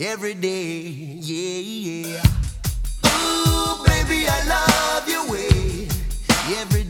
every day. Yeah, yeah. Ooh, baby, I love your way every day.